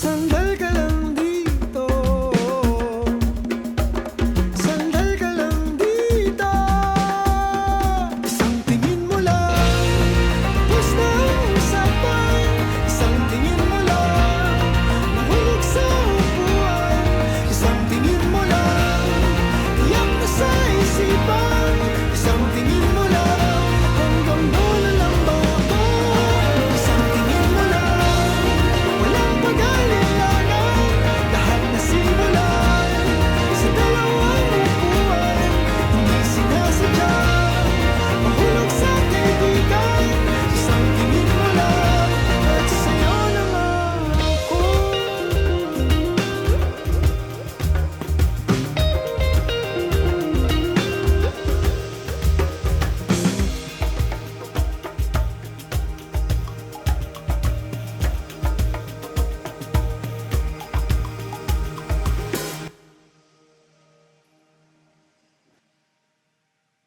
Sunday.